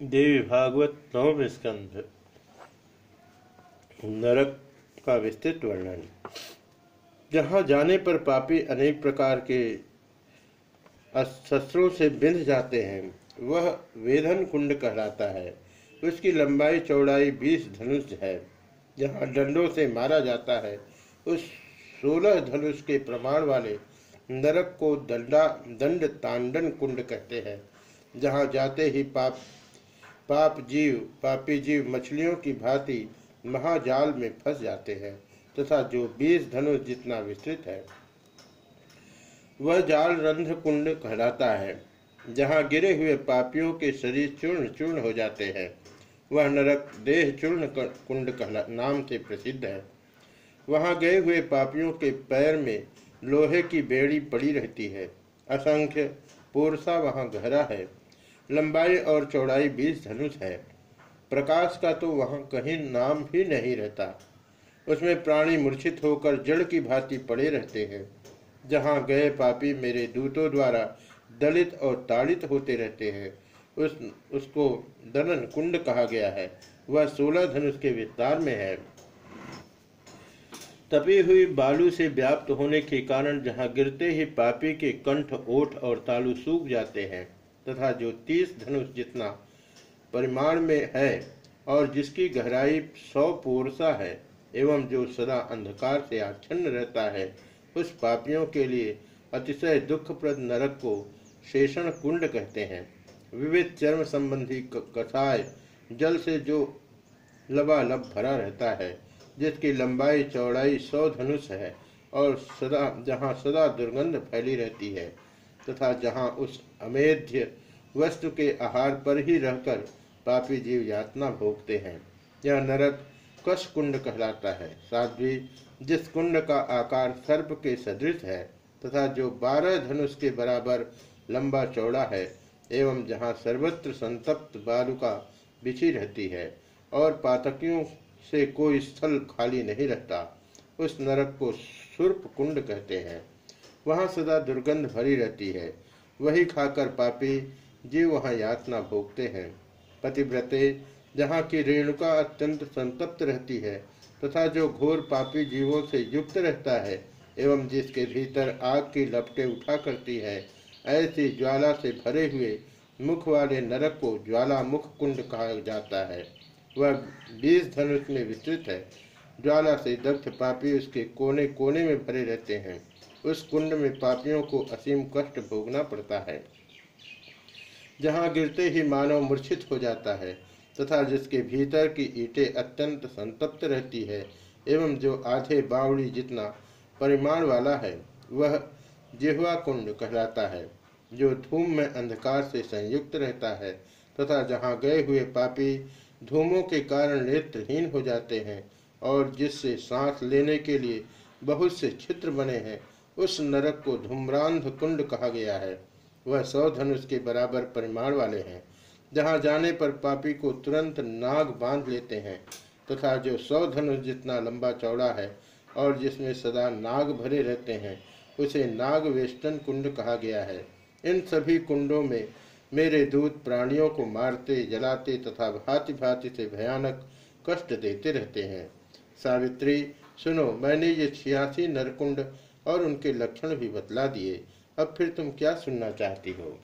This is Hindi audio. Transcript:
देवी भागवत नवम स्कंध, नरक का विस्तृत वर्णन। जहाँ जाने पर पापी अनेक प्रकार के शस्त्रों से बिंध जाते हैं, वह वेदन कुंड कहलाता है। उसकी लंबाई चौड़ाई बीस धनुष है। जहाँ डंडों से मारा जाता है, उस सोलह धनुष के प्रमाण वाले नरक को दंडा, दंड तांडन कुंड कहते हैं। जहाँ जाते ही पाप पाप जीव, पापी जीव मछलियों की भांति महाजाल में फंस जाते हैं, तथा जो बीस धनुष जितना विस्तृत है, वह जाल रंध्र कुंड कहलाता है, जहाँ गिरे हुए पापियों के शरीर चूर्ण चूर्ण हो जाते हैं। वह नरक देह चूर्ण कुंड नाम से प्रसिद्ध है। वहाँ गए हुए पापियों के पैर में लोहे की बेड़ी पड़ी रहती है। असंख्य पोरसा वहाँ गहरा है। लंबाई और चौड़ाई बीस धनुष है। प्रकाश का तो वहाँ कहीं नाम ही नहीं रहता। उसमें प्राणी मूर्छित होकर जड़ की भांति पड़े रहते हैं। जहाँ गए पापी मेरे दूतों द्वारा दलित और ताड़ित होते रहते हैं। उस, उसको दनन कुंड कहा गया है। वह सोलह धनुष के विस्तार में है। तपी हुई बालू से व्याप्त होने के कारण जहाँ गिरते ही पापी के कंठ, ओठ और तालु सूख जाते हैं। तथा जो तीस धनुष जितना परिमाण में है और जिसकी गहराई सौ पोरसा है एवं जो सदा अंधकार से आच्छन्न रहता है, उस पापियों के लिए अतिशय दुखप्रद नरक को शेषण कुंड कहते हैं। विविध चर्म संबंधी कथाएँ जल से जो लबालब भरा रहता है, जिसकी लंबाई चौड़ाई सौ धनुष है और सदा जहाँ सदा दुर्गंध फैली रहती है तथा जहाँ उस अमेध्य वस्तु के आहार पर ही रहकर पापी जीव यातना भोगते हैं। यह नरक कश कुंड कहलाता है। साध्वी, जिस कुंड का आकार सर्प के सदृश है, तथा जो बारह धनुष के बराबर लंबा चौड़ा है, एवं जहाँ सर्वत्र संतप्त बालुका बिछी रहती है, और पातकियों से कोई स्थल खाली नहीं रहता, उस नरक को सुर्प कुंड कहते हैं। वहाँ सदा दुर्गंध भरी रहती है। वही खाकर पापी जीव वहाँ यातना भोगते हैं। पतिव्रते, जहाँ की रेणुका अत्यंत संतप्त रहती है, तथा जो घोर पापी जीवों से युक्त रहता है, एवं जिसके भीतर आग की लपटे उठा करती है, ऐसी ज्वाला से भरे हुए मुख वाले नरक को ज्वाला मुख कुंड कहा जाता है। वह बीस धनुष में विस्तृत है। ज्वाला से दग्ध पापी उसके कोने कोने में भरे रहते हैं। उस कुंड में पापियों को असीम कष्ट भोगना पड़ता है। जहाँ गिरते ही मानव मूर्छित हो जाता है, तथा जिसके भीतर की ईटें अत्यंत संतप्त रहती है, एवं जो आधे बावड़ी जितना परिमाण वाला है, वह जिहवा कुंड कहलाता है, जो धूम में अंधकार से संयुक्त रहता है, तथा जहाँ गए हुए पापी धूमों के कारण नेत्रहीन हो जाते हैं, और जिससे सांस लेने के लिए बहुत से छिद्र बने हैं उस नरक को धूम्रांध कुंड कहा गया है। वह सौ धनुष के बराबर परिमाण वाले हैं। जहाँ जाने पर पापी को तुरंत नाग बाँध लेते हैं, तथा जो सौ धनुष जितना लंबा चौड़ा है और जिसमें सदा नाग भरे रहते हैं, उसे नाग वेस्टन कुंड कहा गया है। इन सभी कुंडों में मेरे दूत प्राणियों को मारते, जलाते तथा भांति भांति से भयानक कष्ट देते रहते हैं। सावित्री, सुनो, मैंने ये छियासी नरकुंड और उनके लक्षण भी बतला दिए। अब फिर तुम क्या सुनना चाहती हो?